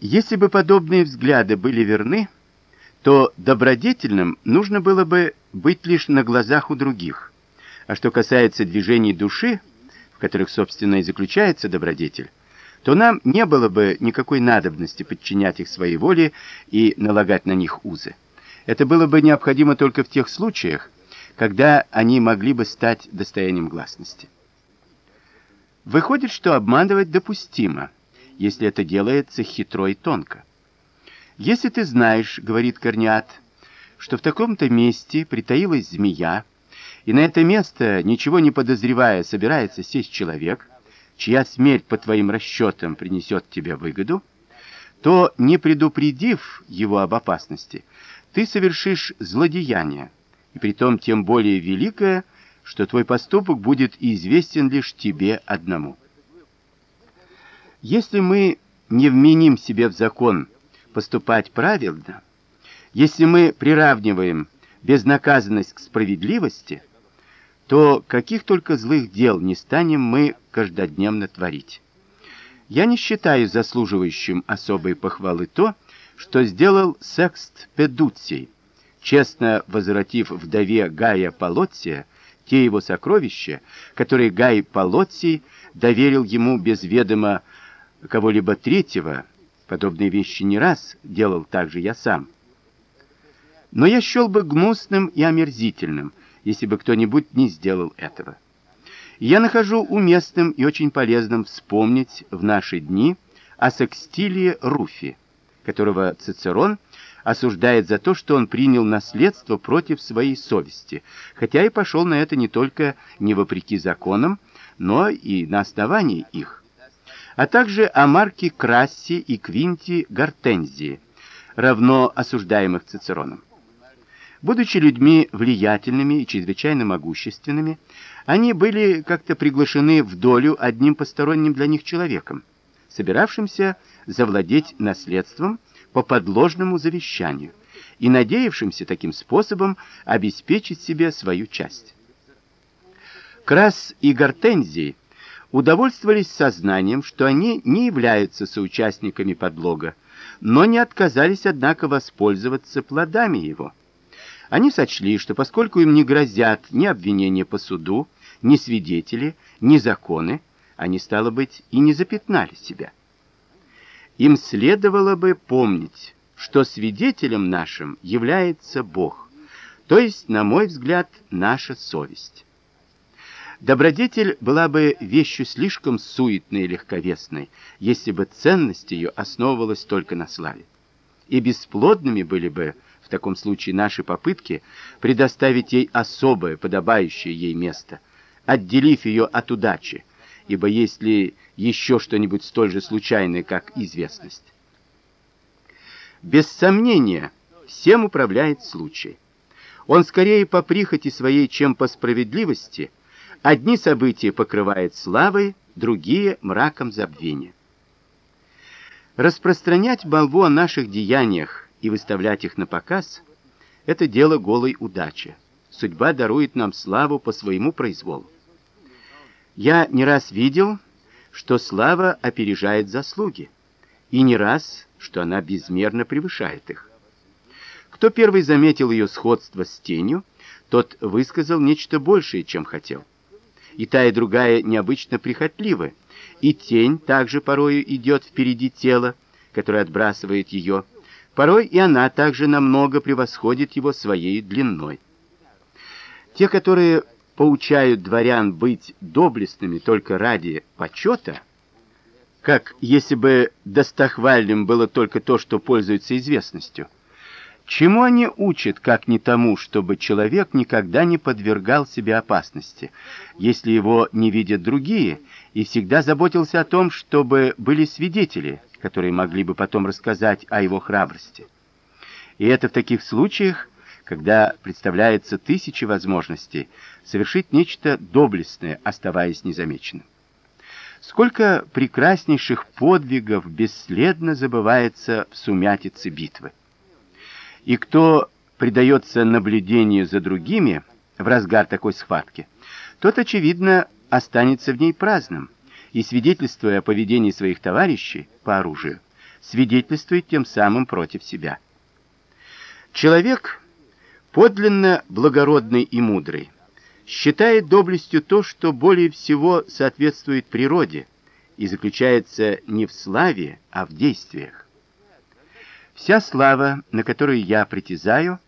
Если бы подобные взгляды были верны, то добродетельным нужно было бы быть лишь на глазах у других. А что касается движений души, в которых, собственно, и заключается добродетель, то нам не было бы никакой надобности подчинять их своей воле и налагать на них узы. Это было бы необходимо только в тех случаях, когда они могли бы стать достоянием гласности. Выходит, что обманывать допустимо, если это делается хитро и тонко. Если ты знаешь, говорит Корнеат, что в таком-то месте притаилась змея, и на это место, ничего не подозревая, собирается сесть человек, чья смерть по твоим расчетам принесет тебе выгоду, то, не предупредив его об опасности, ты совершишь злодеяние, и притом тем более великое, что твой поступок будет известен лишь тебе одному. Если мы не вменим себе в закон поступать правильно, если мы приравниваем безнаказанность к справедливости, то каких только злых дел не станем мы каждодневно творить. Я не считаю заслуживающим особой похвалы то, что сделал Секст Педуций, честно возвратив вдове Гая Полоттия те его сокровища, которые Гай Полоций доверил ему без ведома кого-либо третьего. Подобные вещи не раз делал также я сам. Но я счел бы гнусным и омерзительным, если бы кто-нибудь не сделал этого. Я нахожу уместным и очень полезным вспомнить в наши дни о Секстилии Руфи, которого Цицерон осуждает за то, что он принял наследство против своей совести, хотя и пошел на это не только не вопреки законам, но и на основании их. А также о Марке Красси и Квинти Гортензии, равно осуждаемых Цицероном. Будучи людьми влиятельными и чрезвычайно могущественными, они были как-то приглашены в долю одним посторонним для них человеком, собиравшимся завладеть наследством, по подложному завещанию и надеявшимся таким способом обеспечить себе свою часть. Крас и Гортензий удовольствовались сознанием, что они не являются соучастниками подлога, но не отказались однако воспользоваться плодами его. Они сочли, что поскольку им не грозят ни обвинения по суду, ни свидетели, ни законы, они стало быть и не запятнали себя им следовало бы помнить, что свидетелем нашим является Бог, то есть, на мой взгляд, наша совесть. Добродетель была бы вещью слишком суетной и легковесной, если бы ценность ее основывалась только на славе. И бесплодными были бы в таком случае наши попытки предоставить ей особое, подобающее ей место, отделив ее от удачи, ибо если еще что-нибудь столь же случайное, как известность. Без сомнения, всем управляет случай. Он скорее по прихоти своей, чем по справедливости. Одни события покрывает славой, другие мраком забвения. Распространять молву о наших деяниях и выставлять их на показ это дело голой удачи. Судьба дарует нам славу по своему произволу. Я не раз видел, что слава опережает заслуги, и не раз, что она безмерно превышает их. Кто первый заметил ее сходство с тенью, тот высказал нечто большее, чем хотел. И та, и другая необычно прихотливы, и тень также порою идет впереди тела, которое отбрасывает ее. Порой и она также намного превосходит его своей длиной. Те, которые поучают дворян быть доблестными только ради почета, как если бы достохвальным было только то, что пользуется известностью. Чему они учат, как не тому, чтобы человек никогда не подвергал себя опасности, если его не видят другие, и всегда заботился о том, чтобы были свидетели, которые могли бы потом рассказать о его храбрости. И это в таких случаях, когда представляется тысячи возможностей совершить нечто доблестное, оставаясь незамеченным. Сколько прекраснейших подвигов бесследно забывается в сумятице битвы. И кто предается наблюдению за другими в разгар такой схватки, тот очевидно останется в ней праздным и свидетельствуя о поведении своих товарищей по оружию, свидетельствует тем самым против себя. Человек подлинно благородный и мудрый считает доблестью то, что более всего соответствует природе и заключается не в славе, а в действиях. Вся слава, на которую я притязаю,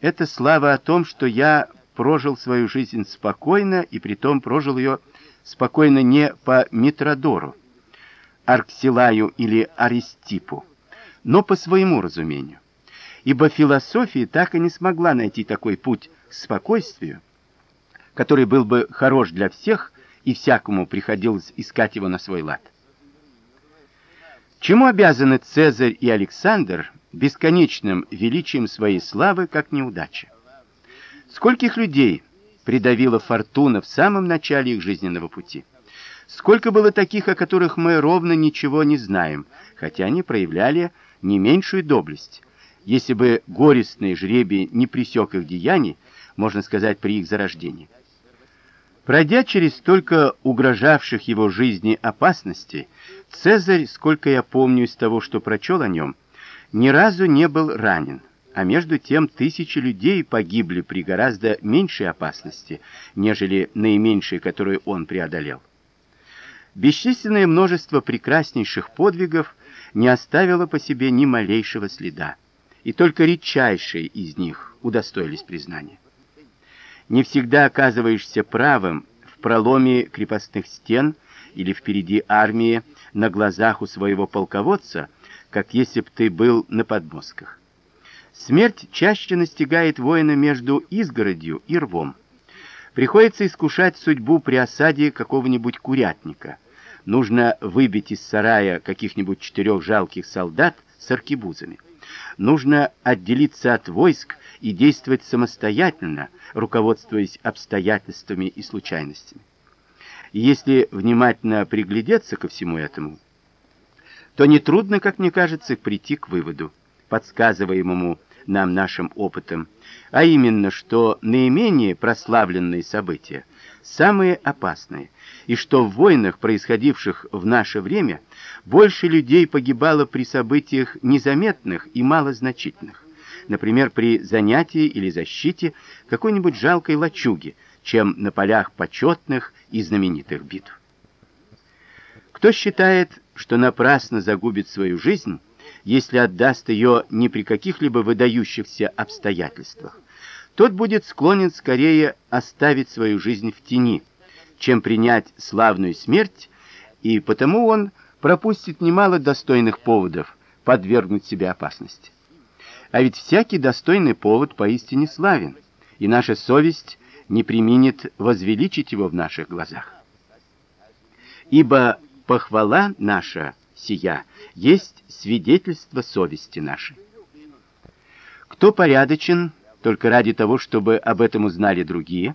это слава о том, что я прожил свою жизнь спокойно и притом прожил ее спокойно не по Митродору, Арксилаю или Аристипу, но по своему разумению. Ибо философия так и не смогла найти такой путь к спокойствию, который был бы хорош для всех, и всякому приходилось искать его на свой лад. Чему обязаны Цезарь и Александр бесконечным величием своей славы, как неудача? Скольких людей придавила фортуна в самом начале их жизненного пути? Сколько было таких, о которых мы ровно ничего не знаем, хотя они проявляли не меньшую доблесть. Если бы горестный жребий не пресек их деяний, можно сказать, при их зарождении. Пройдя через столько угрожавших его жизни опасностей, Цезарь, сколько я помню из того, что прочел о нем, ни разу не был ранен, а между тем тысячи людей погибли при гораздо меньшей опасности, нежели наименьшей, которую он преодолел. Бесчисленное множество прекраснейших подвигов не оставило по себе ни малейшего следа, и только редчайшие из них удостоились признания. Не всегда оказываешься правым в проломе крепостных стен или впереди армии на глазах у своего полководца, как если б ты был на подмостках. Смерть чаще настигает воина между изгородью и рвом. Приходится искушать судьбу при осаде какого-нибудь курятника. Нужно выбить из сарая каких-нибудь четырех жалких солдат с аркебузами. Нужно отделиться от войск и действовать самостоятельно, руководствуясь обстоятельствами и случайностями. Если внимательно приглядеться ко всему этому, то нетрудно, как мне кажется, прийти к выводу, подсказываемому нам нашим опытом, а именно, что наименее прославленные события самые опасные, и что в войнах, происходивших в наше время, больше людей погибало при событиях незаметных и малозначительных, например, при занятии или защите какой-нибудь жалкой лачуги, чем на полях почетных и знаменитых битв. Кто считает, что напрасно загубит свою жизнь, если отдаст ее не при каких-либо выдающихся обстоятельствах, тот будет склонен скорее оставить свою жизнь в тени, чем принять славную смерть, и потому он пропустит немало достойных поводов подвергнуть себя опасности. А ведь всякий достойный повод поистине славен, и наша совесть не применит возвеличить его в наших глазах. Ибо похвала наша сия есть свидетельство совести нашей. Кто порядочен только ради того, чтобы об этом узнали другие,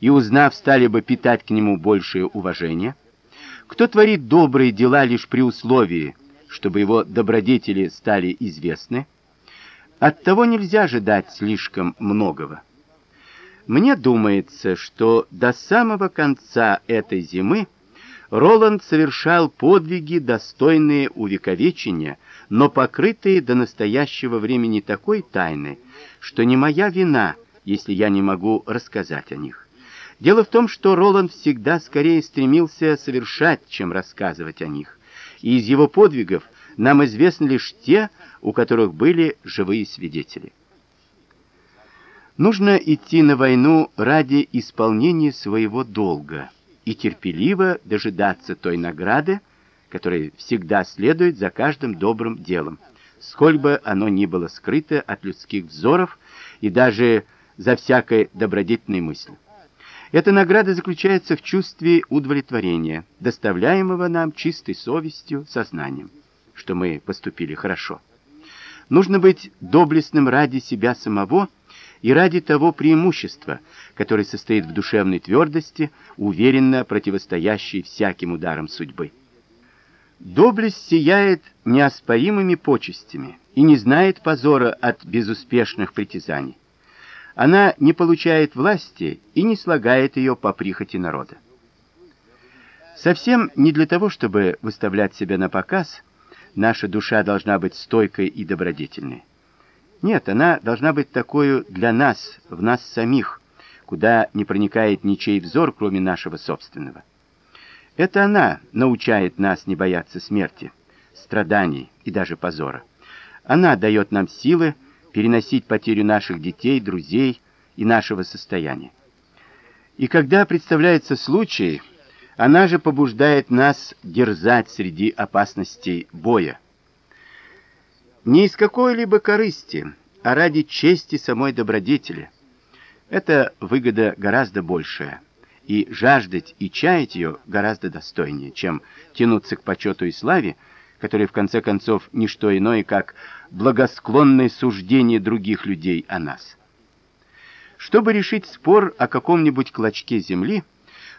и узнав, стали бы питать к нему большее уважение, кто творит добрые дела лишь при условии, чтобы его добродетели стали известны, от того нельзя ожидать слишком многого. Мне думается, что до самого конца этой зимы Роланд совершал подвиги, достойные увековечения, но покрытые до настоящего времени такой тайной, что не моя вина, если я не могу рассказать о них. Дело в том, что Роланд всегда скорее стремился совершать, чем рассказывать о них. И из его подвигов нам известны лишь те, у которых были живые свидетели. Нужно идти на войну ради исполнения своего долга и терпеливо дожидаться той награды, которая всегда следует за каждым добрым делом, сколь бы оно ни было скрыто от людских взоров и даже за всякой добродетельной мыслью. Эта награда заключается в чувстве удовлетворения, доставляемого нам чистой совестью, сознанием, что мы поступили хорошо. Нужно быть доблестным ради себя самого и ради того преимущества, которое состоит в душевной твердости, уверенно противостоящей всяким ударам судьбы. Доблесть сияет неоспоримыми почестями и не знает позора от безуспешных притязаний. Она не получает власти и не слагает ее по прихоти народа. Совсем не для того, чтобы выставлять себя на показ, наша душа должна быть стойкой и добродетельной. Нет, она должна быть такой для нас, в нас самих, куда не проникает ничей взор, кроме нашего собственного. Это она научает нас не бояться смерти, страданий и даже позора. Она дает нам силы переносить потерю наших детей, друзей и нашего состояния. И когда представляется случай, она же побуждает нас дерзать среди опасностей боя. Не из какой-либо корысти, а ради чести самой добродетели. Это выгода гораздо большая, и жаждать и чаять ее гораздо достойнее, чем тянуться к почету и славе, которые в конце концов не что иное, как благосклонное суждение других людей о нас. Чтобы решить спор о каком-нибудь клочке земли,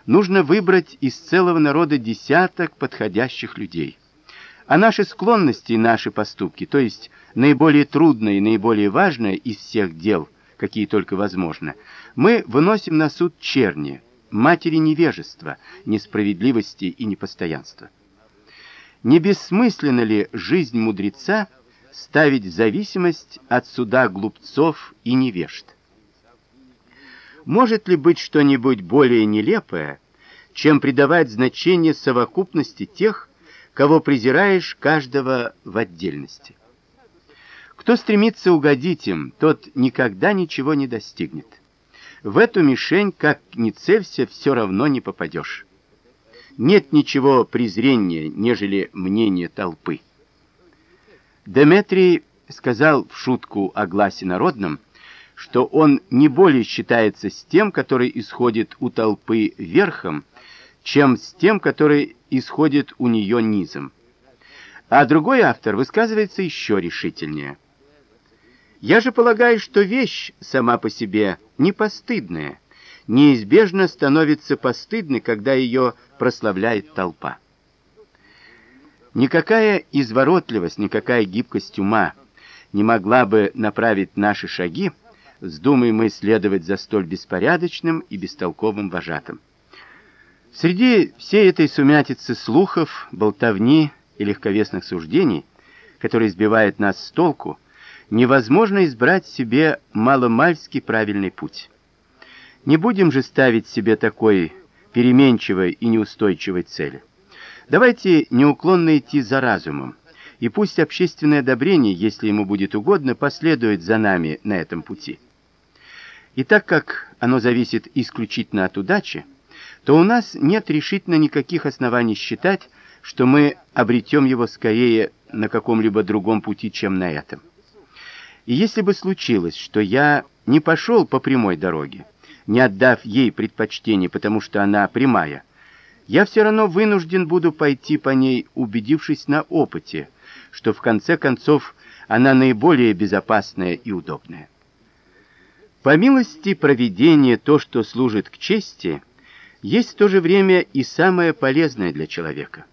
нужно выбрать из целого народа десяток подходящих людей. А наши склонности и наши поступки, то есть наиболее трудное и наиболее важное из всех дел, какие только возможно, мы выносим на суд черни, матери невежества, несправедливости и непостоянства. Не бессмысленно ли жизнь мудреца ставить в зависимость от суда глупцов и невежд? Может ли быть что-нибудь более нелепое, чем придавать значение совокупности тех, кого презираешь каждого в отдельности? Кто стремится угодить им, тот никогда ничего не достигнет. В эту мишень, как ни целься, все равно не попадешь. Нет ничего презреннее, нежели мнение толпы. Деметрий сказал в шутку о гласе народном, что он не более считается с тем, который исходит у толпы верхом, чем с тем, который исходит у нее низом. А другой автор высказывается еще решительнее. Я же полагаю, что вещь сама по себе не постыдная, неизбежно становится постыдной, когда ее прославляет толпа. Никакая изворотливость, никакая гибкость ума не могла бы направить наши шаги вздумай мы следовать за столь беспорядочным и бестолковым вожатым. Среди всей этой сумятицы слухов, болтовни и легковесных суждений, которые сбивают нас с толку, невозможно избрать себе маломальски правильный путь. Не будем же ставить себе такой переменчивой и неустойчивой цели. Давайте неуклонно идти за разумом, и пусть общественное одобрение, если ему будет угодно, последует за нами на этом пути. И так как оно зависит исключительно от удачи, то у нас нет решительно никаких оснований считать, что мы обретем его скорее на каком-либо другом пути, чем на этом. И если бы случилось, что я не пошел по прямой дороге, не отдав ей предпочтение, потому что она прямая, я все равно вынужден буду пойти по ней, убедившись на опыте, что в конце концов она наиболее безопасная и удобная. По милости провидения то, что служит к чести, есть в то же время и самое полезное для человека.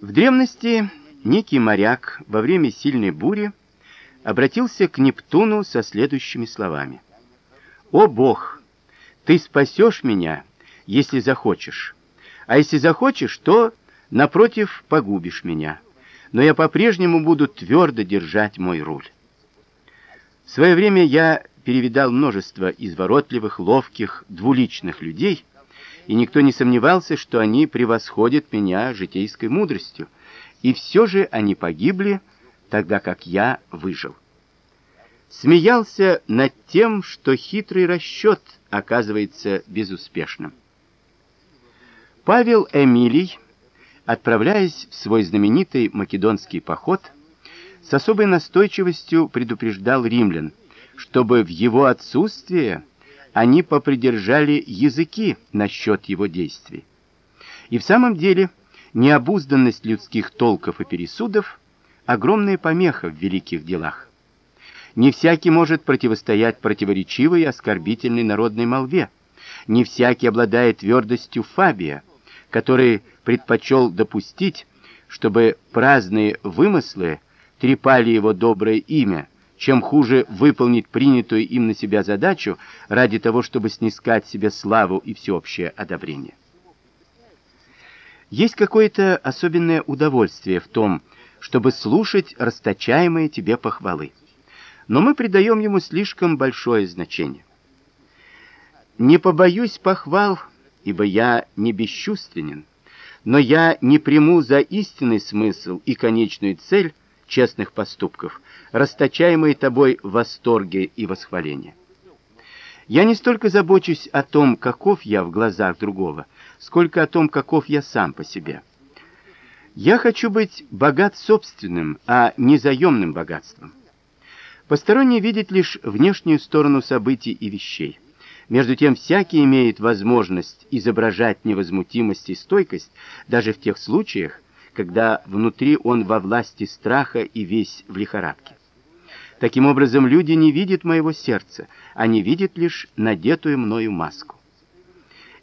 В древности некий моряк во время сильной бури обратился к Нептуну со следующими словами: "О Бог, ты спасешь меня, если захочешь. А если захочешь, то напротив погубишь меня. Но я по-прежнему буду твердо держать мой руль". В свое время я перевидал множество изворотливых, ловких, двуличных людей, и никто не сомневался, что они превосходят меня житейской мудростью, и все же они погибли, тогда как я выжил. Смеялся над тем, что хитрый расчет оказывается безуспешным. Павел Эмилий, отправляясь в свой знаменитый македонский поход, с особой настойчивостью предупреждал римлян, чтобы в его отсутствие они попридержали языки насчет его действий. И в самом деле, необузданность людских толков и пересудов огромная помеха в великих делах. Не всякий может противостоять противоречивой и оскорбительной народной молве. Не всякий обладает твердостью Фабия, который предпочел допустить, чтобы праздные вымыслы трепали его доброе имя, чем хуже выполнить принятую им на себя задачу ради того, чтобы снискать себе славу и всеобщее одобрение. Есть какое-то особенное удовольствие в том, чтобы слушать расточаемые тебе похвалы. Но мы придаем ему слишком большое значение. Не побоюсь похвал, ибо я не бесчувственен, но я не приму за истинный смысл и конечную цель честных поступков, расточаемые тобой восторги и восхваления. Я не столько забочусь о том, каков я в глазах другого, сколько о том, каков я сам по себе. Я хочу быть богат собственным, а не заемным богатством. Посторонний видит лишь внешнюю сторону событий и вещей. Между тем всякий имеет возможность изображать невозмутимость и стойкость даже в тех случаях, когда внутри он во власти страха и весь в лихорадке. Таким образом, люди не видят моего сердца, они видят лишь надетую мною маску.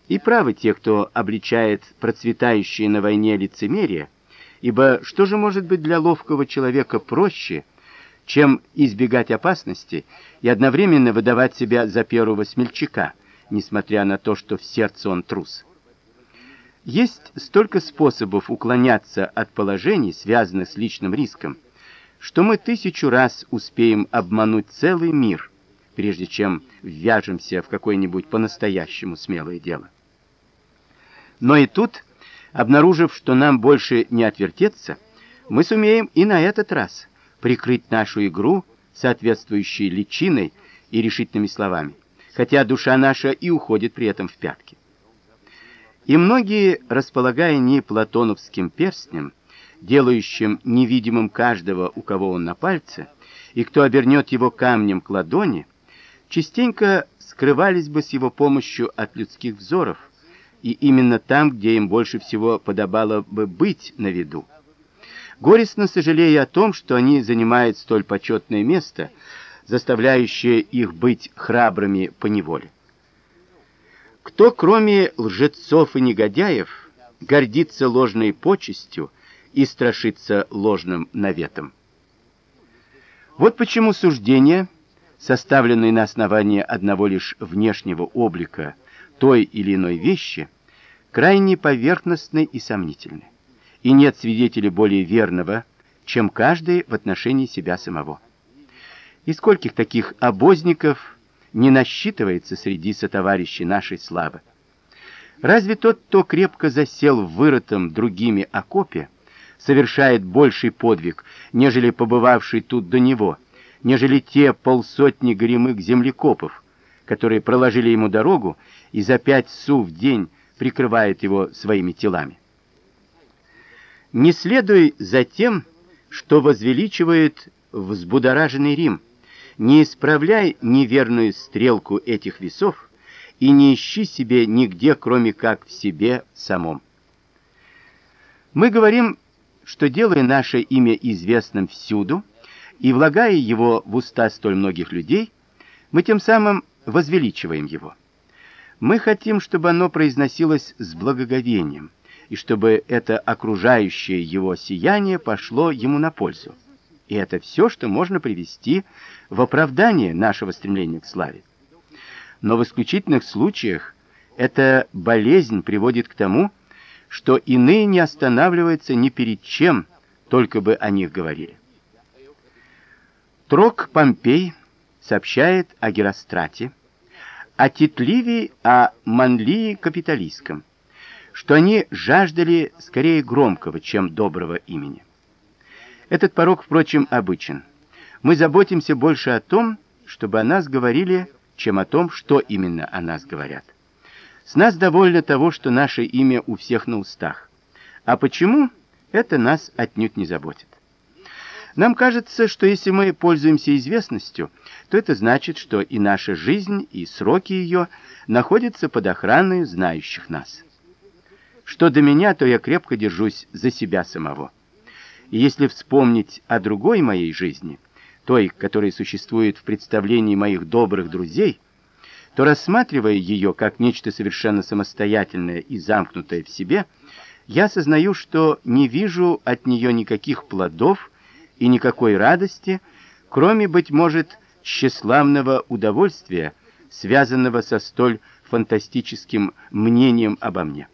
И правы те, кто обличает процветающее на войне лицемерие, ибо что же может быть для ловкого человека проще, чем избегать опасности и одновременно выдавать себя за первого смельчака, несмотря на то, что в сердце он трус. Есть столько способов уклоняться от положений, связанных с личным риском, что мы тысячу раз успеем обмануть целый мир, прежде чем ввяжемся в какое-нибудь по-настоящему смелое дело. Но и тут, обнаружив, что нам больше не отвертеться, мы сумеем и на этот раз прикрыть нашу игру соответствующей личиной и решительными словами, хотя душа наша и уходит при этом в пятки. И многие, располагая не платоновским перстнем, делающим невидимым каждого, у кого он на пальце, и кто обернет его камнем к ладони, частенько скрывались бы с его помощью от людских взоров, и именно там, где им больше всего подобало бы быть на виду горестно сожалея о том, что они занимают столь почетное место, заставляющее их быть храбрыми по неволе. Кто, кроме лжецов и негодяев, гордится ложной почестью и страшится ложным наветом? Вот почему суждения, составленные на основании одного лишь внешнего облика той или иной вещи, крайне поверхностны и сомнительны и нет свидетеля более верного, чем каждый в отношении себя самого. И скольких таких обозников не насчитывается среди сотоварищей нашей славы? Разве тот, кто крепко засел в вырытом другими окопе, совершает больший подвиг, нежели побывавший тут до него, нежели те полсотни горемык землекопов, которые проложили ему дорогу и за пять су в день прикрывают его своими телами? Не следуй за тем, что возвеличивает взбудораженный Рим. Не исправляй неверную стрелку этих весов и не ищи себе нигде, кроме как в себе самом. Мы говорим, что делая наше имя известным всюду и влагая его в уста столь многих людей, мы тем самым возвеличиваем его. Мы хотим, чтобы оно произносилось с благоговением и чтобы это окружающее его сияние пошло ему на пользу. И это все, что можно привести в оправдание нашего стремления к славе. Но в исключительных случаях эта болезнь приводит к тому, что иные не останавливаются ни перед чем, только бы о них говорили. Трок Помпей сообщает о Герострате, о Титливе, о Манлии капиталистском, что они жаждали скорее громкого, чем доброго имени. Этот порог, впрочем, обычен. Мы заботимся больше о том, чтобы о нас говорили, чем о том, что именно о нас говорят. С нас довольно того, что наше имя у всех на устах. А почему? Это нас отнюдь не заботит. Нам кажется, что если мы пользуемся известностью, то это значит, что и наша жизнь, и сроки ее находятся под охраной знающих нас. Что до меня, то я крепко держусь за себя самого. Если вспомнить о другой моей жизни, той, которая существует в представлении моих добрых друзей, то рассматривая ее как нечто совершенно самостоятельное и замкнутое в себе, я осознаю, что не вижу от нее никаких плодов и никакой радости, кроме быть может тщеславного удовольствия, связанного со столь фантастическим мнением обо мне.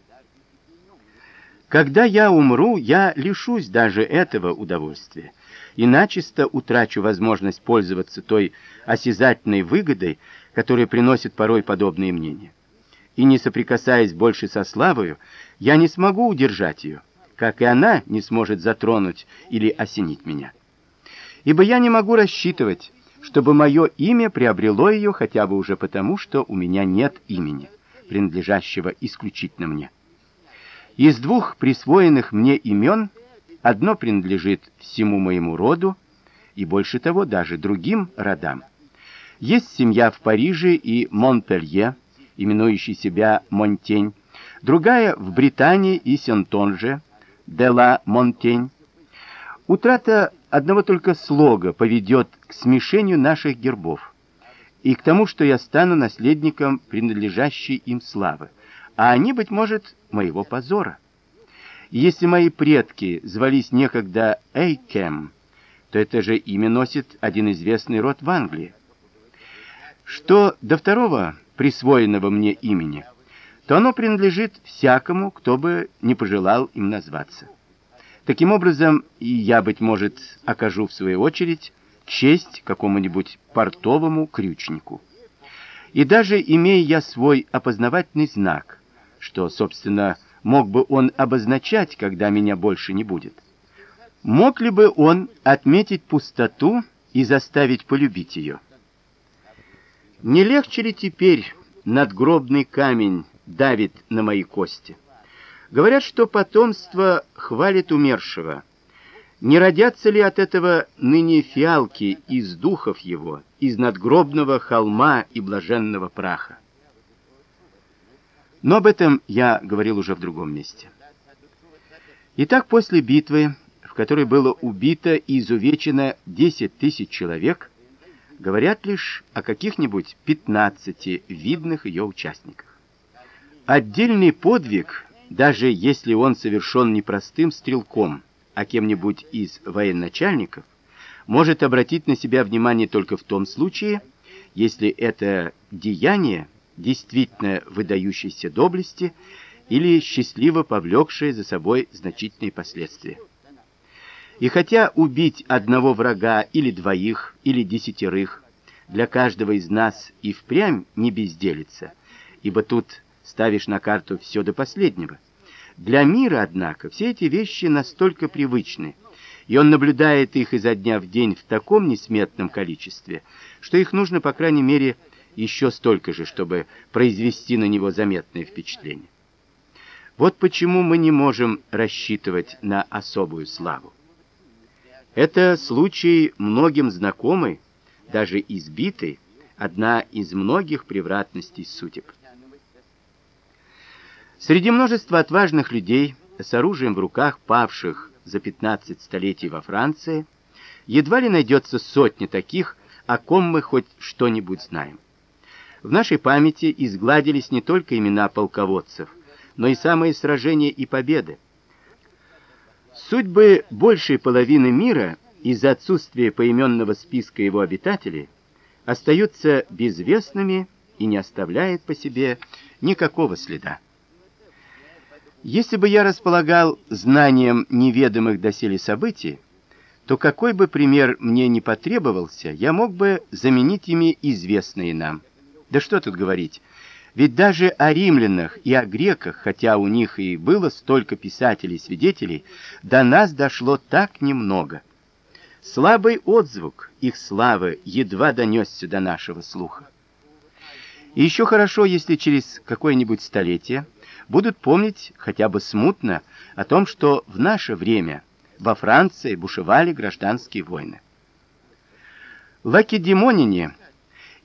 Когда я умру, я лишусь даже этого удовольствия и начисто утрачу возможность пользоваться той осязательной выгодой, которая приносит порой подобные мнения. И не соприкасаясь больше со славою, я не смогу удержать ее, как и она не сможет затронуть или осенить меня. Ибо я не могу рассчитывать, чтобы мое имя приобрело ее хотя бы уже потому, что у меня нет имени, принадлежащего исключительно мне. Из двух присвоенных мне имен одно принадлежит всему моему роду и больше того даже другим родам. Есть семья в Париже и Монпелье, именующая себя Монтень, другая в Британии и Сентонже, де ла Монтень. Утрата одного только слога поведет к смешению наших гербов и к тому, что я стану наследником принадлежащей им славы, а они, быть может, моего позора. если мои предки звались некогда Эйкем, то это же имя носит один известный род в Англии. Что до второго присвоенного мне имени, то оно принадлежит всякому, кто бы не пожелал им назваться. Таким образом, и я быть может окажу в свою очередь честь какому-нибудь портовому крючнику. И даже имея я свой опознавательный знак, что, собственно, мог бы он обозначать, когда меня больше не будет. Мог ли бы он отметить пустоту и заставить полюбить ее? Не легче ли теперь надгробный камень давит на мои кости? Говорят, что потомство хвалит умершего. Не родятся ли от этого ныне фиалки из духов его, из надгробного холма и блаженного праха? Но об этом я говорил уже в другом месте. Итак, после битвы, в которой было убито и изувечено 10 тысяч человек, говорят лишь о каких-нибудь 15 видных ее участниках. Отдельный подвиг даже если он совершен не простым стрелком, а кем-нибудь из военачальников, может обратить на себя внимание только в том случае, если это деяние действительно выдающейся доблести или счастливо повлекшее за собой значительные последствия. И хотя убить одного врага или двоих, или десятерых для каждого из нас и впрямь не безделица, ибо тут ставишь на карту все до последнего. Для мира, однако, все эти вещи настолько привычны, и он наблюдает их изо дня в день в таком несметном количестве, что их нужно, по крайней мере, еще столько же, чтобы произвести на него заметное впечатление. Вот почему мы не можем рассчитывать на особую славу. Это случай многим знакомый, даже избитый, одна из многих превратностей судеб. Среди множества отважных людей с оружием в руках, павших за 15 столетий во Франции, едва ли найдется сотни таких, о ком мы хоть что-нибудь знаем. В нашей памяти изгладились не только имена полководцев, но и самые сражения и победы. Судьбы большей половины мира из-за отсутствия поименного списка его обитателей остаются безвестными и не оставляют по себе никакого следа. Если бы я располагал знанием неведомых доселе событий, то какой бы пример мне ни потребовался, я мог бы заменить ими известные нам. Да что тут говорить? Ведь даже о римлянах и о греках, хотя у них и было столько писателей-свидетелей, до нас дошло так немного. Слабый отзвук их славы едва донесся до нашего слуха. И еще хорошо, если через какое-нибудь столетие будут помнить хотя бы смутно о том, что в наше время во Франции бушевали гражданские войны. Лакедемонине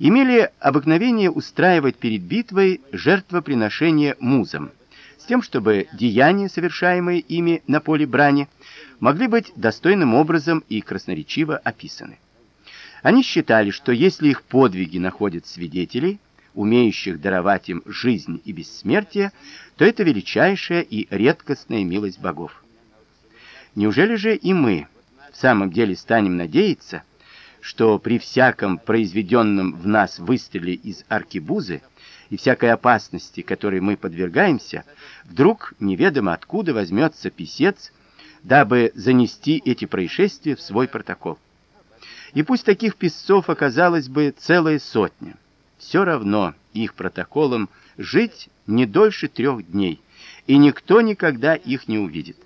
имели обыкновение устраивать перед битвой жертвоприношения музам, с тем, чтобы деяния, совершаемые ими на поле брани, могли быть достойным образом и красноречиво описаны. Они считали, что если их подвиги находят свидетелей, умеющих даровать им жизнь и бессмертие, то это величайшая и редкостная милость богов. Неужели же и мы в самом деле станем надеяться, что при всяком произведенном в нас выстреле из аркебузы и всякой опасности, которой мы подвергаемся, вдруг неведомо откуда возьмется писец, дабы занести эти происшествия в свой протокол. И пусть таких писцов оказалось бы целая сотня, все равно их протоколом жить не дольше трех дней, и никто никогда их не увидит.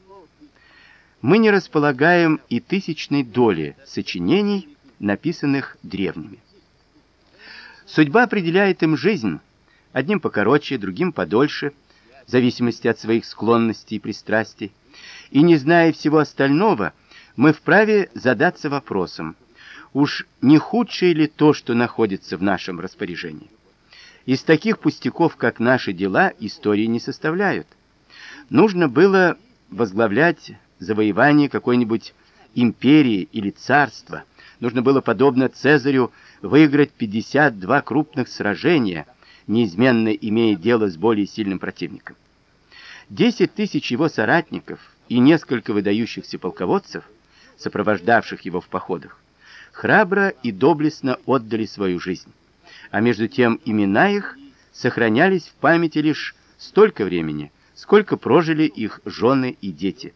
Мы не располагаем и тысячной доли сочинений, написанных древними. Судьба определяет им жизнь, одним покороче, другим подольше, в зависимости от своих склонностей и пристрастий. И не зная всего остального, мы вправе задаться вопросом: уж не худшее ли то, что находится в нашем распоряжении? Из таких пустяков, как наши дела, истории не составляют. Нужно было возглавлять завоевание какой-нибудь империи или царства. Нужно было подобно Цезарю выиграть 52 крупных сражения, неизменно имея дело с более сильным противником. 10 тысяч его соратников и несколько выдающихся полководцев, сопровождавших его в походах, храбро и доблестно отдали свою жизнь. А между тем имена их сохранялись в памяти лишь столько времени, сколько прожили их жены и дети.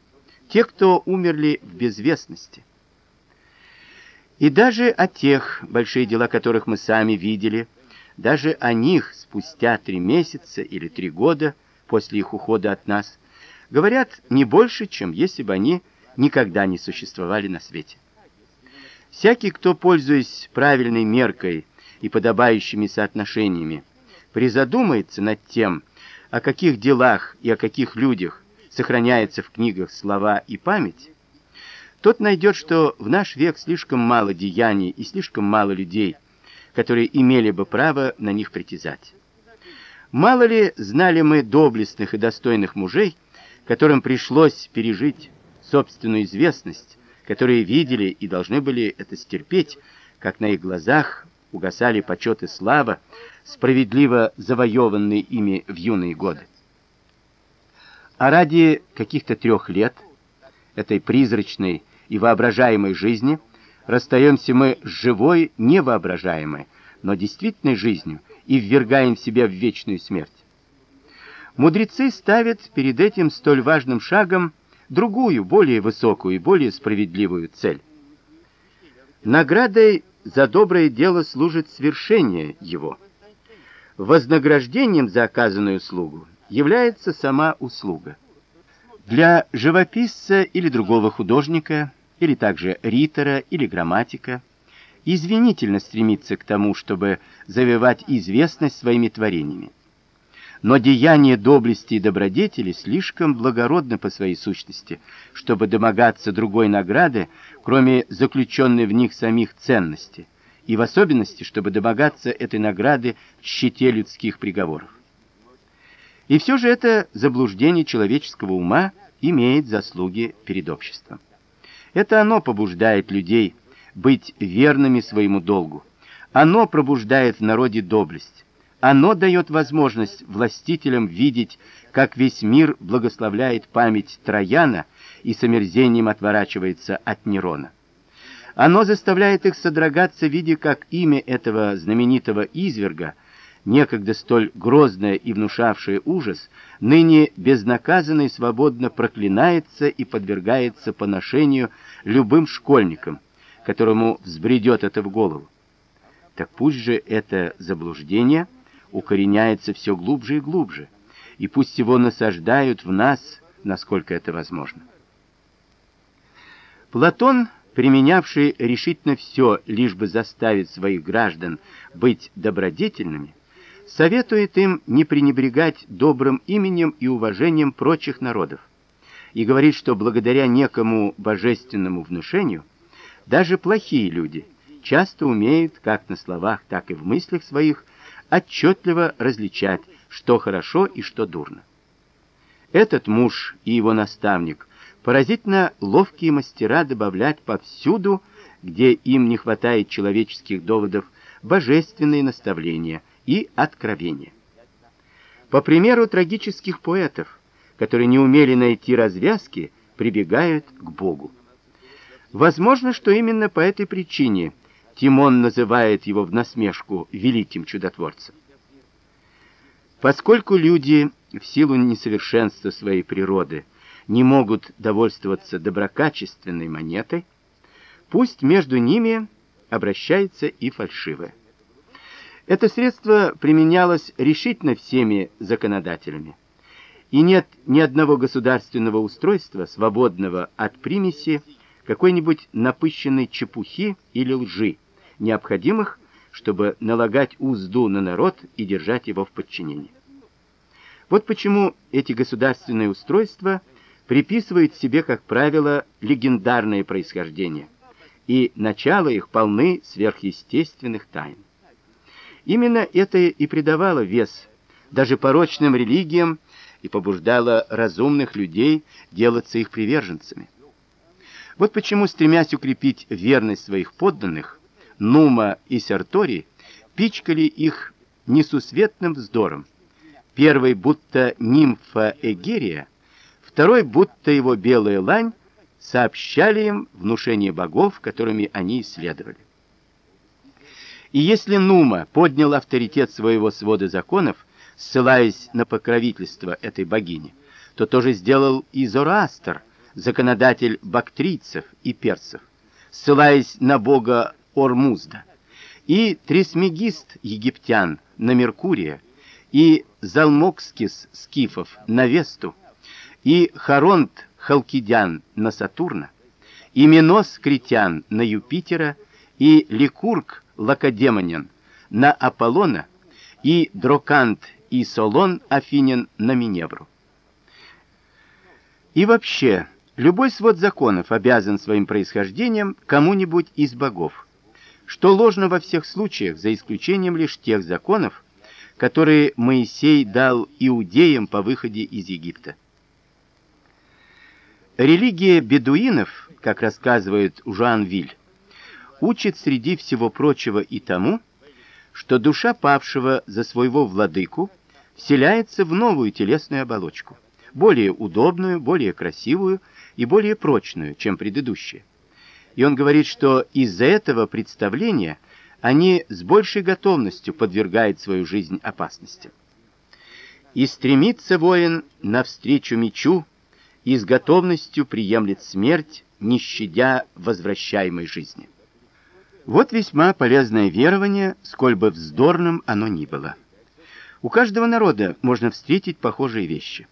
Те, кто умерли в безвестности. И даже о тех, большие дела которых мы сами видели, даже о них спустя три месяца или три года после их ухода от нас, говорят не больше, чем если бы они никогда не существовали на свете. Всякий, кто, пользуясь правильной меркой и подобающими соотношениями, призадумается над тем, о каких делах и о каких людях сохраняются в книгах слова и память, тот найдет, что в наш век слишком мало деяний и слишком мало людей, которые имели бы право на них притязать. Мало ли знали мы доблестных и достойных мужей, которым пришлось пережить собственную известность, которые видели и должны были это стерпеть, как на их глазах угасали почет и слава, справедливо завоеванные ими в юные годы. А ради каких-то трех лет этой призрачной и воображаемой жизни расстаемся мы с живой, невоображаемой, но действительной жизнью и ввергаем себя в вечную смерть. Мудрецы ставят перед этим столь важным шагом другую, более высокую и более справедливую цель. Наградой за доброе дело служит свершение его. Вознаграждением за оказанную услугу является сама услуга. Для живописца или другого художника, или также ритора или грамматика, извинительно стремиться к тому, чтобы завоевать известность своими творениями. Но деяния доблести и добродетели слишком благородны по своей сущности, чтобы домогаться другой награды, кроме заключенной в них самих ценности, и в особенности, чтобы домогаться этой награды в щите людских приговоров. И все же это заблуждение человеческого ума имеет заслуги перед обществом. Это оно побуждает людей быть верными своему долгу. Оно пробуждает в народе доблесть. Оно дает возможность властителям видеть, как весь мир благословляет память Трояна и с омерзением отворачивается от Нерона. Оно заставляет их содрогаться, видя, как имя этого знаменитого изверга, некогда столь грозное и внушавшее ужас, ныне безнаказанно и свободно проклинается и подвергается поношению любым школьникам, которому взбредет это в голову. Так пусть же это заблуждение – укореняется все глубже и глубже, и пусть его насаждают в нас, насколько это возможно. Платон, применявший решительно все, лишь бы заставить своих граждан быть добродетельными, советует им не пренебрегать добрым именем и уважением прочих народов, и говорит, что благодаря некому божественному внушению даже плохие люди часто умеют как на словах, так и в мыслях своих отчетливо различать, что хорошо и что дурно. Этот муж и его наставник поразительно ловкие мастера добавлять повсюду, где им не хватает человеческих доводов, божественные наставления и откровения. По примеру трагических поэтов, которые не умели найти развязки, прибегают к Богу. Возможно, что именно по этой причине Тимон называет его в насмешку великим чудотворцем. Поскольку люди в силу несовершенства своей природы не могут довольствоваться доброкачественной монетой, пусть между ними обращается и фальшивое. Это средство применялось решительно всеми законодателями. И нет ни одного государственного устройства, свободного от примеси какой-нибудь напыщенной чепухи или лжи, необходимых, чтобы налагать узду на народ и держать его в подчинении. Вот почему эти государственные устройства приписывают себе, как правило, легендарное происхождение, и начало их полны сверхъестественных тайн. Именно это и придавало вес даже порочным религиям и побуждало разумных людей делаться их приверженцами. Вот почему, стремясь укрепить верность своих подданных, Нума и Сартори пичкали их несусветным вздором. Первый будто нимфа Эгерия, второй будто его белая лань сообщали им внушение богов, которыми они исследовали. И если Нума поднял авторитет своего свода законов, ссылаясь на покровительство этой богини, то тоже сделал и Зороастр, законодатель бактрийцев и персов, ссылаясь на бога Ормузда, и Трисмегист египтян на Меркурия, и Залмокскис скифов на Весту, и Харонт халкидян на Сатурна, и Минос критян на Юпитера, и Ликург лакодемонян на Аполлона, и Дрокант и Солон афинин на Миневру. И вообще, Любой свод законов обязан своим происхождением кому-нибудь из богов, что ложно во всех случаях, за исключением лишь тех законов, которые Моисей дал иудеям по выходе из Египта. Религия бедуинов, как рассказывает Жан Виль, учит среди всего прочего и тому, что душа павшего за своего владыку вселяется в новую телесную оболочку, более удобную, более красивую, и более прочную, чем предыдущие. И он говорит, что из-за этого представления они с большей готовностью подвергают свою жизнь опасности. И стремится воин навстречу мечу, и с готовностью приемлет смерть, не щадя возвращаемой жизни. Вот весьма полезное верование, сколь бы вздорным оно ни было. У каждого народа можно встретить похожие вещи.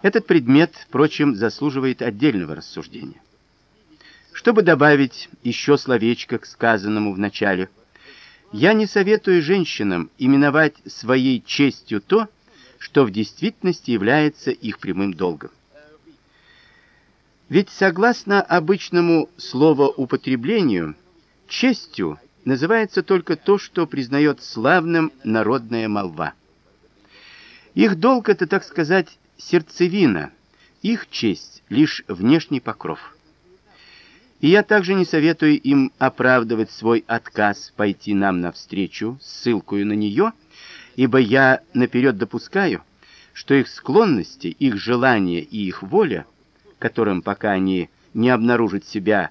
Этот предмет, впрочем, заслуживает отдельного рассуждения. Чтобы добавить еще словечко к сказанному в начале, я не советую женщинам именовать своей честью то, что в действительности является их прямым долгом. Ведь согласно обычному словоупотреблению, честью называется только то, что признает славным народная молва. Их долг это, так сказать, сердцевина, их честь лишь внешний покров. И я также не советую им оправдывать свой отказ пойти нам навстречу, ссылкою на нее, ибо я наперед допускаю, что их склонности, их желания и их воля, которым пока они не обнаружат себя,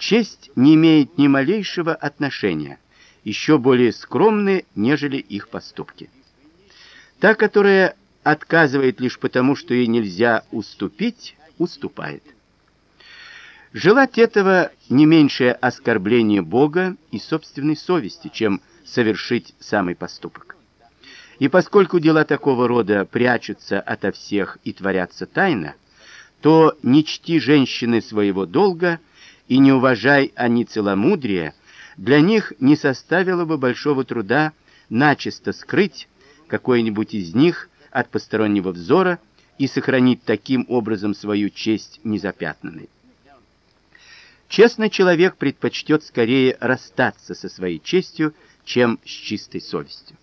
честь не имеет ни малейшего отношения, еще более скромны, нежели их поступки. Та, которая отказывает лишь потому, что ей нельзя уступить, уступает. Желать этого не меньшее оскорбление Бога и собственной совести, чем совершить самый поступок. И поскольку дела такого рода прячутся ото всех и творятся тайно, то не чти женщины своего долга и не уважай они целомудрия, для них не составило бы большого труда начисто скрыть какой-нибудь из них от постороннего взора и сохранить таким образом свою честь незапятнанной. Честный человек предпочтет скорее расстаться со своей честью, чем с чистой совестью.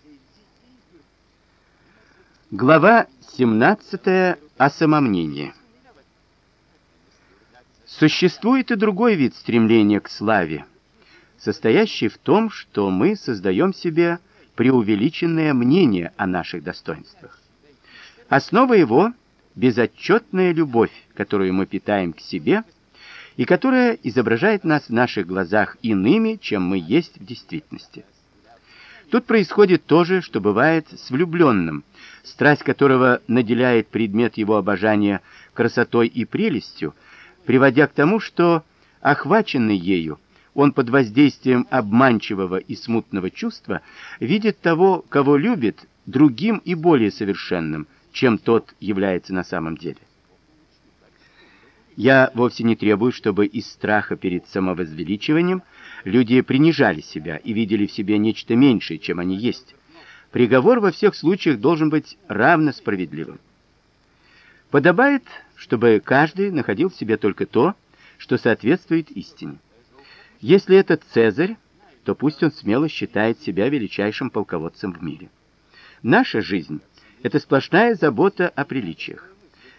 Глава 17 о самомнении. Существует и другой вид стремления к славе, состоящий в том, что мы создаем себе преувеличенное мнение о наших достоинствах. Основа его безотчетная любовь, которую мы питаем к себе и которая изображает нас в наших глазах иными, чем мы есть в действительности. Тут происходит то же, что бывает с влюбленным, страсть которого наделяет предмет его обожания красотой и прелестью, приводя к тому, что, охваченный ею, он под воздействием обманчивого и смутного чувства видит того, кого любит, другим и более совершенным, чем тот является на самом деле. Я вовсе не требую, чтобы из страха перед самовозвеличиванием люди принижали себя и видели в себе нечто меньшее, чем они есть. Приговор во всех случаях должен быть равно справедливым. Подобает, чтобы каждый находил в себе только то, что соответствует истине. Если это Цезарь, то пусть он смело считает себя величайшим полководцем в мире. Наша жизнь это сплошная забота о приличиях.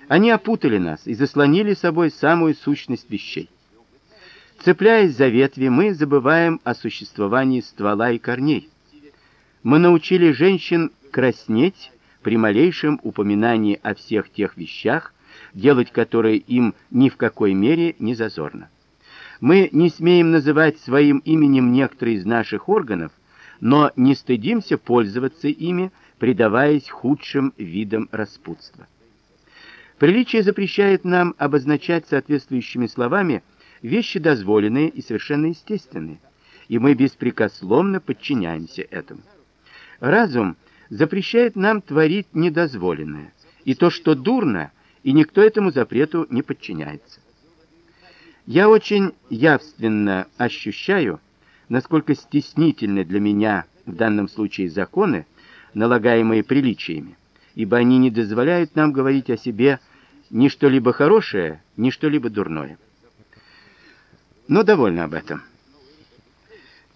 Они опутали нас и заслонили собой самую сущность вещей. Цепляясь за ветви, мы забываем о существовании ствола и корней. Мы научили женщин краснеть при малейшем упоминании о всех тех вещах, делать которые им ни в какой мере не зазорно. Мы не смеем называть своим именем некоторые из наших органов, но не стыдимся пользоваться ими, предаваясь худшим видам распутства. Приличие запрещает нам обозначать соответствующими словами вещи дозволенные и совершенно естественные, и мы беспрекословно подчиняемся этому. Разум запрещает нам творить недозволенное, и то, что дурно, и никто этому запрету не подчиняется. Я очень явственно ощущаю, насколько стеснительны для меня в данном случае законы, налагаемые приличиями, ибо они не дозволяют нам говорить о себе ни что-либо хорошее, ни что-либо дурное. Но довольно об этом.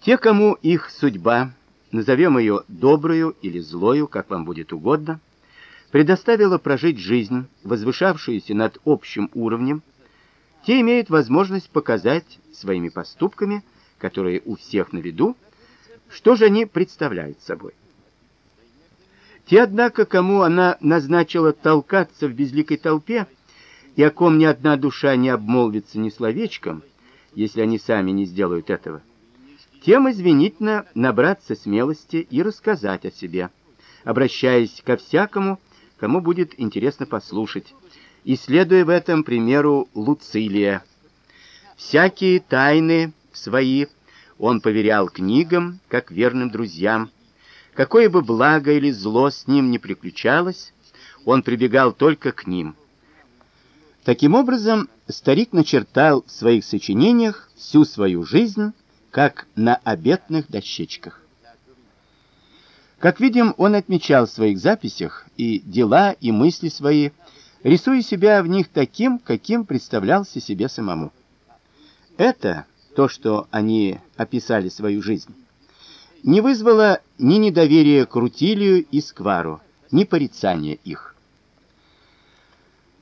Те, кому их судьба, назовем ее добрую или злою, как вам будет угодно, предоставила прожить жизнь, возвышавшуюся над общим уровнем, те имеют возможность показать своими поступками, которые у всех на виду, что же они представляют собой. Те, однако, кому она назначила толкаться в безликой толпе, и о ком ни одна душа не обмолвится ни словечком, если они сами не сделают этого, тем извинительно набраться смелости и рассказать о себе, обращаясь ко всякому, кому будет интересно послушать, и следуя в этом примеру Луцилия. Всякие тайны свои он поверял книгам, как верным друзьям, Какое бы благо или зло с ним не приключалось, он прибегал только к ним. Таким образом, старик начертал в своих сочинениях всю свою жизнь, как на обетных дощечках. Как видим, он отмечал в своих записях и дела, и мысли свои, рисуя себя в них таким, каким представлялся себе самому. Это то, что они описали свою жизнь не вызвало ни недоверия к Рутилию и Сквару, ни порицания их.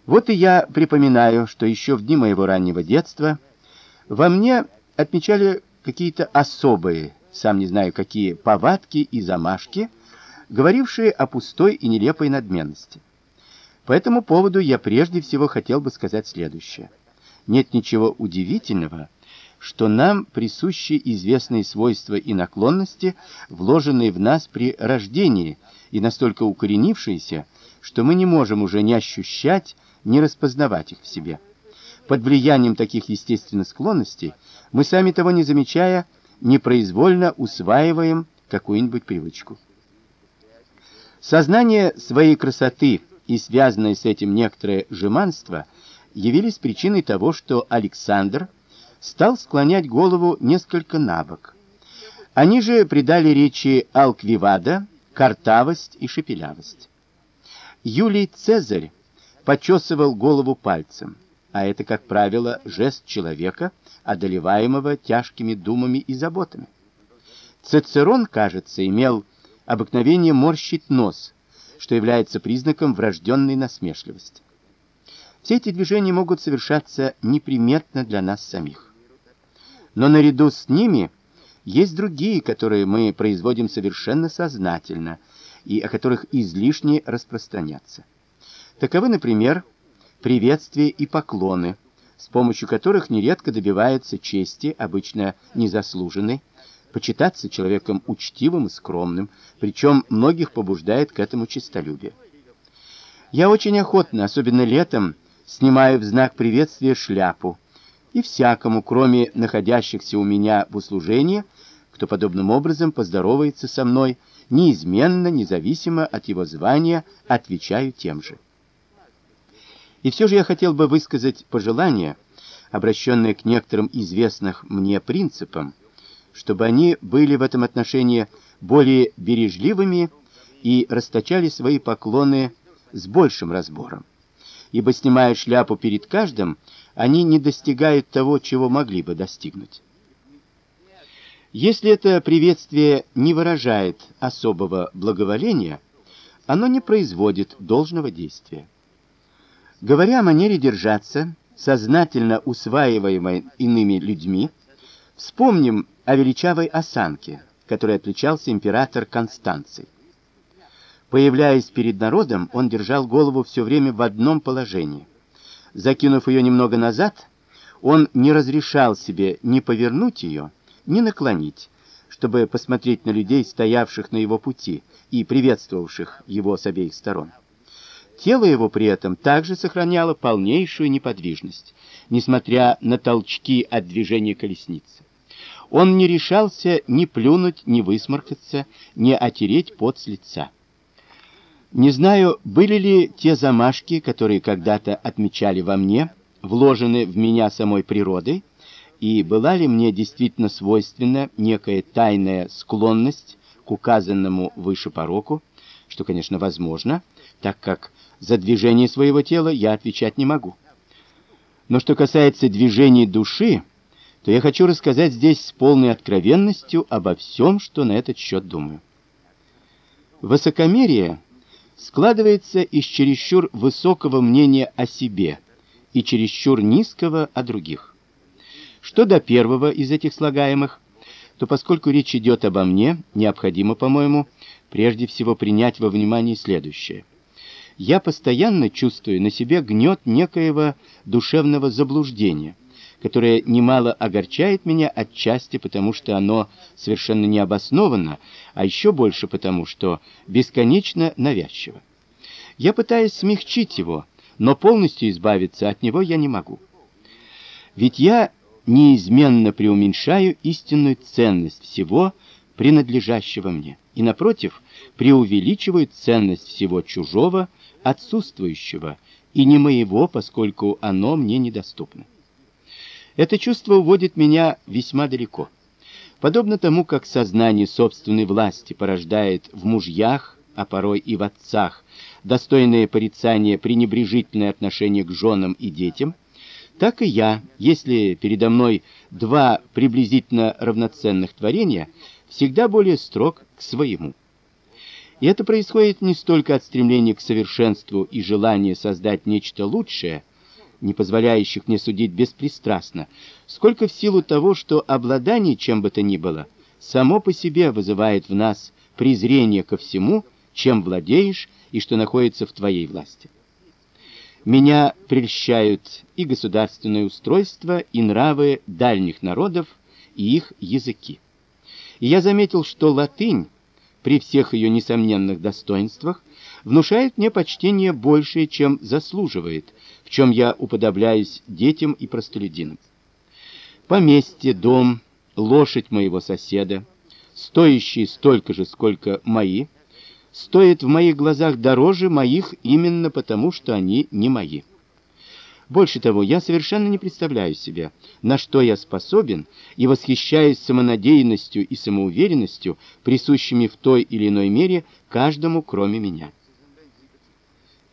Вот и я припоминаю, что еще в дни моего раннего детства во мне отмечали какие-то особые, сам не знаю какие, повадки и замашки, говорившие о пустой и нелепой надменности. По этому поводу я прежде всего хотел бы сказать следующее. Нет ничего удивительного что нам присущи известные свойства и наклонности, вложенные в нас при рождении и настолько укоренившиеся, что мы не можем уже ни ощущать, ни распознавать их в себе. Под влиянием таких естественных склонностей мы сами того не замечая, непроизвольно усваиваем какую-нибудь привычку. Сознание своей красоты и связанное с этим некоторое жеманство явились причиной того, что Александр – стал склонять голову несколько набок. Они же придали речи алквивада, картавость и шепелявость. Юлий Цезарь почесывал голову пальцем, а это, как правило, жест человека, одолеваемого тяжкими думами и заботами. Цицерон, кажется, имел обыкновение морщить нос, что является признаком врожденной насмешливости. Все эти движения могут совершаться неприметно для нас самих. Но наряду с ними есть другие, которые мы производим совершенно сознательно и о которых излишне распространяться. Таковы, например, приветствия и поклоны, с помощью которых нередко добивается чести, обычно незаслуженной, почитаться человеком учтивым и скромным, причем многих побуждает к этому честолюбие. Я очень охотно, особенно летом, снимаю в знак приветствия шляпу, и всякому, кроме находящихся у меня в услужении, кто подобным образом поздоровается со мной, неизменно, независимо от его звания, отвечаю тем же. И все же я хотел бы высказать пожелание, обращенное к некоторым известных мне принципам, чтобы они были в этом отношении более бережливыми и расточали свои поклоны с большим разбором. Ибо снимая шляпу перед каждым, они не достигают того, чего могли бы достигнуть. Если это приветствие не выражает особого благоволения, оно не производит должного действия. Говоря о манере держаться, сознательно усваиваемой иными людьми, вспомним о величавой осанке, которой отличался император Констанций. Появляясь перед народом, он держал голову все время в одном положении. Закинув ее немного назад, он не разрешал себе ни повернуть ее, ни наклонить, чтобы посмотреть на людей, стоявших на его пути и приветствовавших его с обеих сторон. Тело его при этом также сохраняло полнейшую неподвижность, несмотря на толчки от движения колесницы. Он не решался ни плюнуть, ни высморкаться, ни отереть пот с лица. Не знаю, были ли те замашки, которые когда-то отмечали во мне, вложены в меня самой природой, и была ли мне действительно свойственна некая тайная склонность к указанному выше пороку, что, конечно, возможно, так как за движение своего тела я отвечать не могу. Но что касается движений души, то я хочу рассказать здесь с полной откровенностью обо всем, что на этот счет думаю. Высокомерие складывается из чересчур высокого мнения о себе и чересчур низкого о других. Что до первого из этих слагаемых, то поскольку речь идет обо мне, необходимо, по-моему, прежде всего принять во внимание следующее. Я постоянно чувствую на себе гнет некоего душевного заблуждения, которое немало огорчает меня отчасти потому, что оно совершенно необоснованно, а еще больше потому, что бесконечно навязчиво. Я пытаюсь смягчить его, но полностью избавиться от него я не могу. Ведь я неизменно преуменьшаю истинную ценность всего, принадлежащего мне, и напротив, преувеличиваю ценность всего чужого, отсутствующего и не моего, поскольку оно мне недоступно. Это чувство уводит меня весьма далеко. Подобно тому, как сознание собственной власти порождает в мужьях, а порой и в отцах, достойное порицание пренебрежительное отношение к женам и детям, так и я, если передо мной два приблизительно равноценных творения, всегда более строг к своему. И это происходит не столько от стремления к совершенству и желания создать нечто лучшее, не позволяющих мне судить беспристрастно, сколько в силу того, что обладание чем бы то ни было само по себе вызывает в нас презрение ко всему, чем владеешь и что находится в твоей власти. Меня прельщают и государственное устройство, и нравы дальних народов, и их языки. И я заметил, что латынь, при всех ее несомненных достоинствах, внушает мне почтение большее, чем заслуживает, в чем я уподобляюсь детям и простолюдинам. Поместье, дом, лошадь моего соседа, стоящие столько же, сколько мои, стоят в моих глазах дороже моих именно потому, что они не мои. Больше того, я совершенно не представляю себе, на что я способен, и восхищаюсь самонадеянностью и самоуверенностью, присущими в той или иной мере каждому, кроме меня.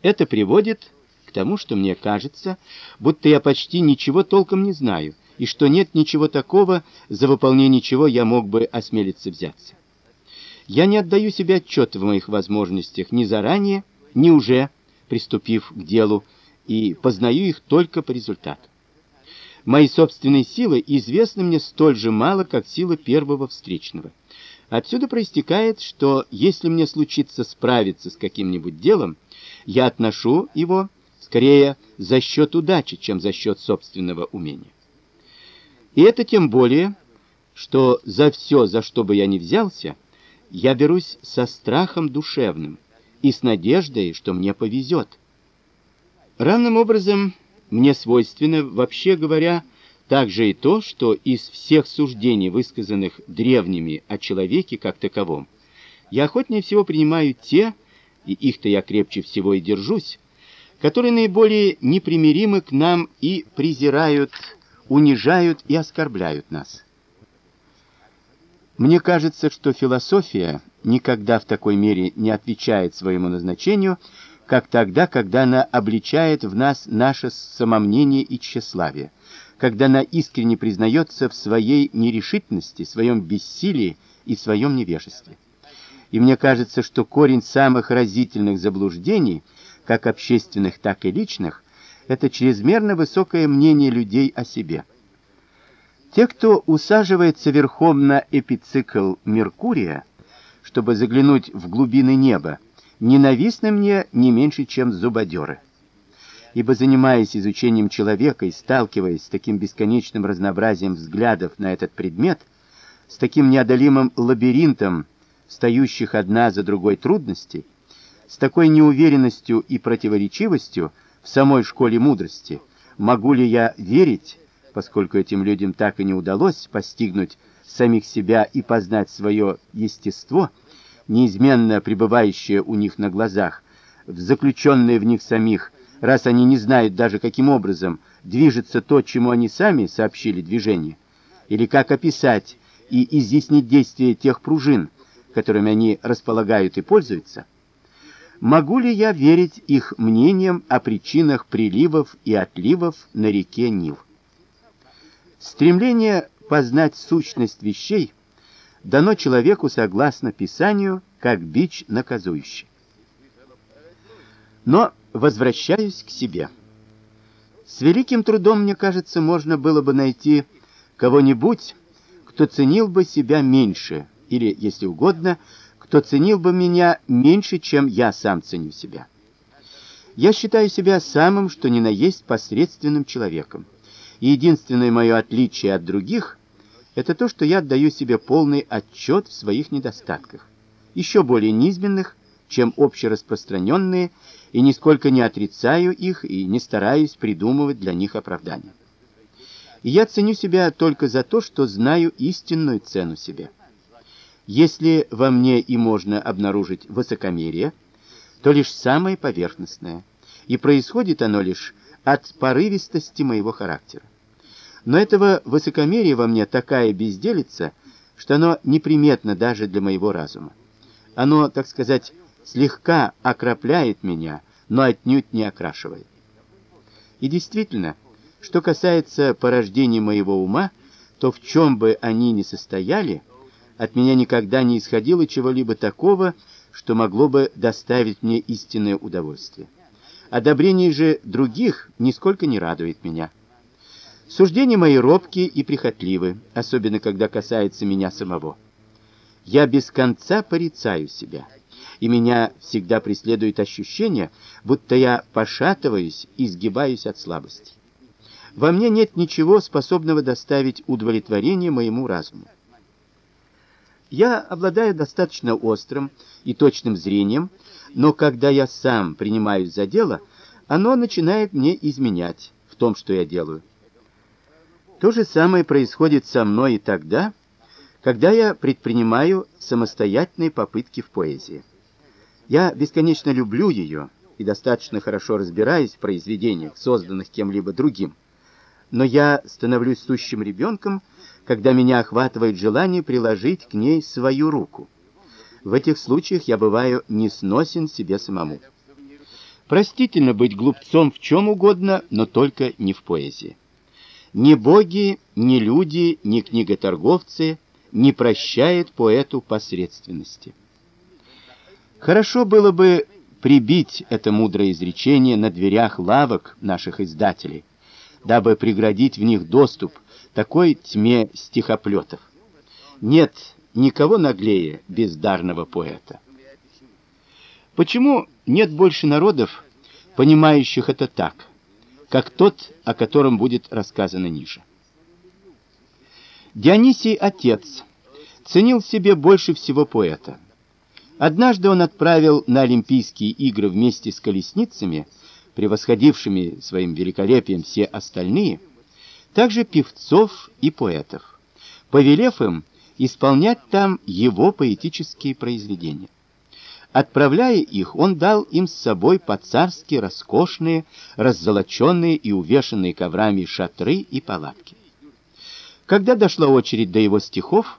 Это приводит к тому, что мне кажется, будто я почти ничего толком не знаю, и что нет ничего такого, за выполнение чего я мог бы осмелиться взяться. Я не отдаю себе отчет в моих возможностях ни заранее, ни уже приступив к делу, и познаю их только по результату. Мои собственные силы известны мне столь же мало, как силы первого встречного. Отсюда проистекает, что если мне случится справиться с каким-нибудь делом, я отношу его скорее за счет удачи, чем за счет собственного умения. И это тем более, что за все, за что бы я ни взялся, я берусь со страхом душевным и с надеждой, что мне повезет. Равным образом мне свойственно, вообще говоря, также и то, что из всех суждений, высказанных древними о человеке как таковом, я охотнее всего принимаю те, и их-то я крепче всего и держусь, которые наиболее непримиримы к нам и презирают, унижают и оскорбляют нас. Мне кажется, что философия никогда в такой мере не отвечает своему назначению, как тогда, когда она обличает в нас наше самомнение и тщеславие, когда она искренне признается в своей нерешительности, своем бессилии и своем невежестве. И мне кажется, что корень самых разительных заблуждений, как общественных, так и личных, это чрезмерно высокое мнение людей о себе. Те, кто усаживается верхом на эпицикл Меркурия, чтобы заглянуть в глубины неба, ненавистны мне не меньше, чем зубодеры. Ибо занимаясь изучением человека и сталкиваясь с таким бесконечным разнообразием взглядов на этот предмет, с таким неодолимым лабиринтом встающих одна за другой трудностей, с такой неуверенностью и противоречивостью в самой школе мудрости, могу ли я верить, поскольку этим людям так и не удалось постигнуть самих себя и познать свое естество, неизменно пребывающее у них на глазах, в заключенное в них самих, раз они не знают даже каким образом движется то, чему они сами сообщили движение, или как описать и изъяснить действие тех пружин, которыми они располагают и пользуются, могу ли я верить их мнениям о причинах приливов и отливов на реке Нил? Стремление познать сущность вещей дано человеку согласно Писанию, как бич наказующий. Но возвращаюсь к себе. С великим трудом, мне кажется, можно было бы найти кого-нибудь, кто ценил бы себя меньше, или, если угодно, кто ценил бы меня меньше, чем я сам ценю себя. Я считаю себя самым, что ни на есть, посредственным человеком. И единственное мое отличие от других это то, что я отдаю себе полный отчет в своих недостатках, еще более низменных, чем общераспространенные, и нисколько не отрицаю их и не стараюсь придумывать для них оправдания. И я ценю себя только за то, что знаю истинную цену себе. Если во мне и можно обнаружить высокомерие, то лишь самое поверхностное, и происходит оно лишь от порывистости моего характера. Но этого высокомерия во мне такая безделица, что оно неприметно даже для моего разума. Оно, так сказать, слегка окропляет меня, но отнюдь не окрашивает. И действительно, что касается порождений моего ума, то в чем бы они ни состояли, от меня никогда не исходило чего-либо такого, что могло бы доставить мне истинное удовольствие. Одобрение же других нисколько не радует меня. Суждения мои робкие и прихотливы, особенно когда касается меня самого. Я без конца порицаю себя, и меня всегда преследует ощущение, будто я пошатываюсь и сгибаюсь от слабости. Во мне нет ничего способного доставить удовлетворение моему разуму. Я обладаю достаточно острым и точным зрением, но когда я сам принимаюсь за дело, оно начинает мне изменять в том, что я делаю. То же самое происходит со мной и тогда, когда я предпринимаю самостоятельные попытки в поэзии. Я бесконечно люблю ее и достаточно хорошо разбираюсь в произведениях, созданных кем-либо другим. Но я становлюсь сущим ребенком, когда меня охватывает желание приложить к ней свою руку. В этих случаях я бываю несносен себе самому. Простительно быть глупцом в чем угодно, но только не в поэзии. Ни боги, ни люди, ни книготорговцы не прощают поэту посредственности. Хорошо было бы прибить это мудрое изречение на дверях лавок наших издателей, дабы преградить в них доступ такой тьме стихоплетов. Нет никого наглее бездарного поэта. Почему нет больше народов, понимающих это так, как тот, о котором будет рассказано ниже? Дионисий отец ценил себе больше всего поэта. Однажды он отправил на Олимпийские игры вместе с колесницами, превосходившими своим великолепием все остальные, также певцов и поэтов, повелев им исполнять там его поэтические произведения. Отправляя их, он дал им с собой по-царски роскошные, раззолоченные и увешанные коврами шатры и палатки. Когда дошла очередь до его стихов,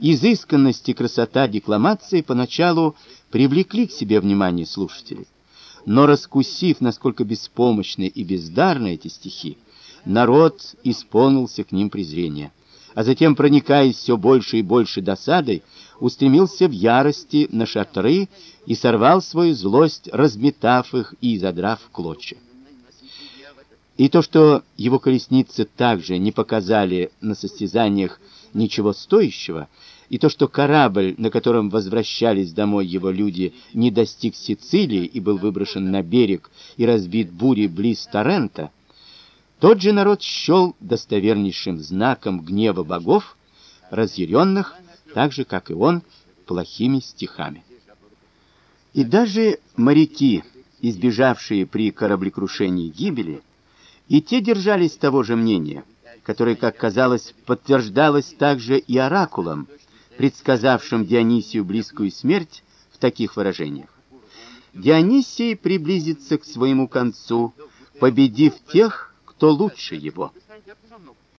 изысканность и красота декламации поначалу привлекли к себе внимание слушателей. Но раскусив, насколько беспомощны и бездарны эти стихи, народ исполнился к ним презрения, а затем, проникаясь все больше и больше досадой, устремился в ярости на шатры и сорвал свою злость, разметав их и задрав в клочья. И то, что его колесницы также не показали на состязаниях ничего стоящего, и то, что корабль, на котором возвращались домой его люди, не достиг Сицилии и был выброшен на берег и разбит бурей близ Торрента, тот же народ счел достовернейшим знаком гнева богов, разъяренных, так же, как и он, плохими стихами. И даже моряки, избежавшие при кораблекрушении гибели, и те держались того же мнения, которое, как казалось, подтверждалось также и оракулом, предсказавшим Дионисию близкую смерть в таких выражениях. Дионисий приблизится к своему концу, победив тех, кто лучше его.